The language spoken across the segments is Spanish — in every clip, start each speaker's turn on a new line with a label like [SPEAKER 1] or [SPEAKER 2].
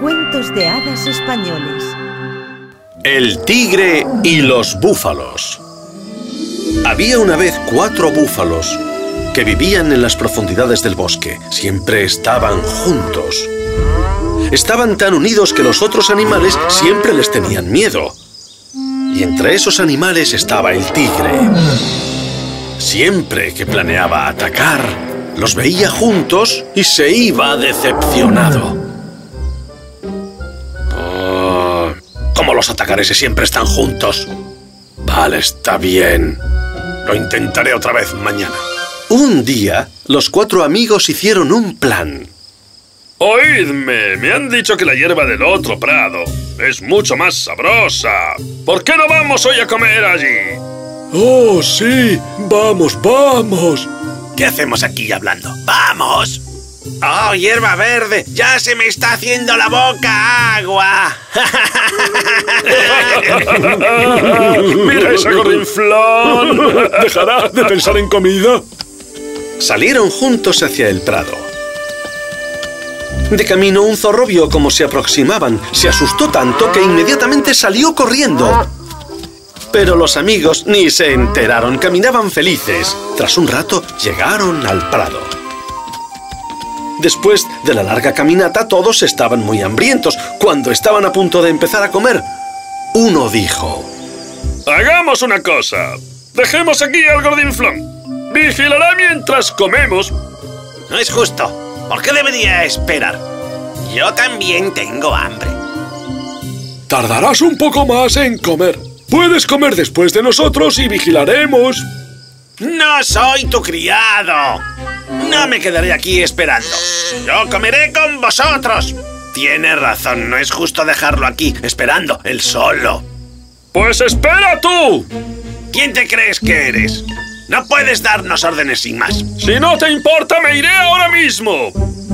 [SPEAKER 1] Cuentos de hadas españoles.
[SPEAKER 2] El tigre y los búfalos. Había una vez cuatro búfalos que vivían en las profundidades del bosque. Siempre estaban juntos. Estaban tan unidos que los otros animales siempre les tenían miedo. Y entre esos animales estaba el tigre. Siempre que planeaba atacar, los veía juntos y se iba decepcionado. Los atacaré si siempre están juntos? Vale, está bien. Lo intentaré otra vez mañana. Un día, los cuatro amigos hicieron un plan.
[SPEAKER 3] Oídme, me han dicho que la hierba del otro prado es mucho más sabrosa. ¿Por qué no vamos hoy a comer allí?
[SPEAKER 4] Oh, sí, vamos, vamos.
[SPEAKER 5] ¿Qué hacemos aquí hablando? ¡Vamos! ¡Oh, hierba verde! ¡Ya se me está haciendo la boca agua!
[SPEAKER 3] ¡Mira ese gordinflón!
[SPEAKER 4] ¿Dejará de pensar en comida?
[SPEAKER 2] Salieron juntos hacia el prado. De camino, un zorro vio cómo se aproximaban. Se asustó tanto que inmediatamente salió corriendo. Pero los amigos ni se enteraron. Caminaban felices. Tras un rato, llegaron al prado. Después de la larga caminata, todos estaban muy hambrientos. Cuando estaban a punto de empezar a comer, uno dijo...
[SPEAKER 3] Hagamos una cosa. Dejemos aquí al gordinflón. Vigilará mientras comemos.
[SPEAKER 5] No es justo. ¿Por qué debería esperar? Yo también tengo hambre.
[SPEAKER 4] Tardarás un poco más en comer. Puedes comer después de nosotros y vigilaremos.
[SPEAKER 5] ¡No soy tu criado! No me quedaré aquí esperando. Yo comeré con vosotros. Tienes razón, no es justo dejarlo aquí, esperando, él solo.
[SPEAKER 3] ¡Pues espera tú!
[SPEAKER 5] ¿Quién te crees que eres? No puedes darnos órdenes sin más.
[SPEAKER 3] Si no te importa, me iré ahora mismo.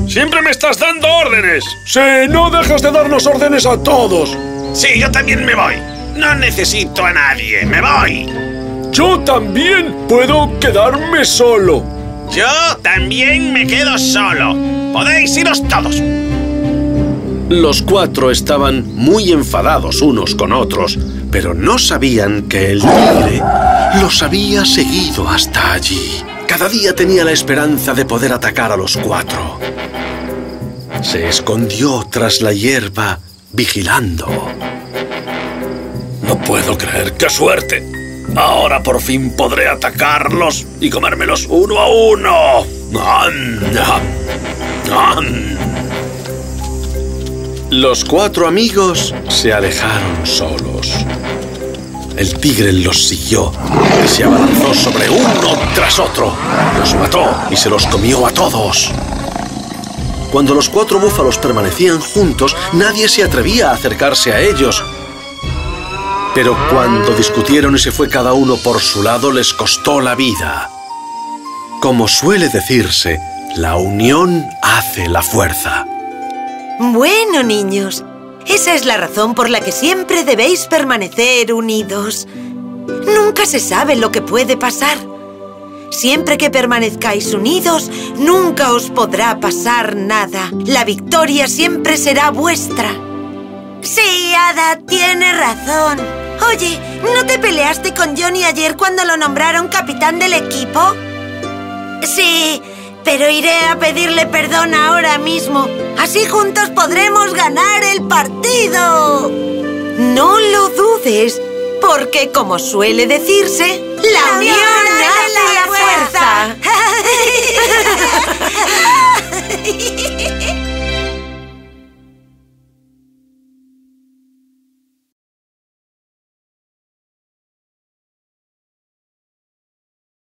[SPEAKER 3] Siempre me estás dando órdenes.
[SPEAKER 4] Sí, no dejas de darnos órdenes a todos.
[SPEAKER 5] Sí, yo también me voy. No necesito a nadie, me voy.
[SPEAKER 4] Yo también puedo quedarme solo.
[SPEAKER 5] Yo también me quedo solo. Podéis iros todos.
[SPEAKER 2] Los cuatro estaban muy enfadados unos con otros, pero no sabían que el tigre los había seguido hasta allí. Cada día tenía la esperanza de poder atacar a los cuatro. Se escondió tras la hierba, vigilando.
[SPEAKER 3] No puedo creer, qué suerte. Ahora por fin podré atacarlos y comérmelos uno a uno.
[SPEAKER 2] Los cuatro amigos se alejaron solos. El tigre los siguió y se abalanzó sobre uno tras otro. Los mató y se los comió a todos. Cuando los cuatro búfalos permanecían juntos, nadie se atrevía a acercarse a ellos. Pero cuando discutieron y se fue cada uno por su lado, les costó la vida. Como suele decirse, la unión hace la fuerza.
[SPEAKER 1] Bueno, niños, esa es la razón por la que siempre debéis permanecer unidos. Nunca se sabe lo que puede pasar. Siempre que permanezcáis unidos, nunca os podrá pasar nada. La victoria siempre será vuestra. Sí, Ada, tiene razón. Oye, ¿no te peleaste con Johnny ayer cuando lo nombraron capitán del equipo? Sí, pero iré a pedirle perdón ahora mismo. Así juntos podremos ganar el partido. No lo dudes, porque como suele decirse, la,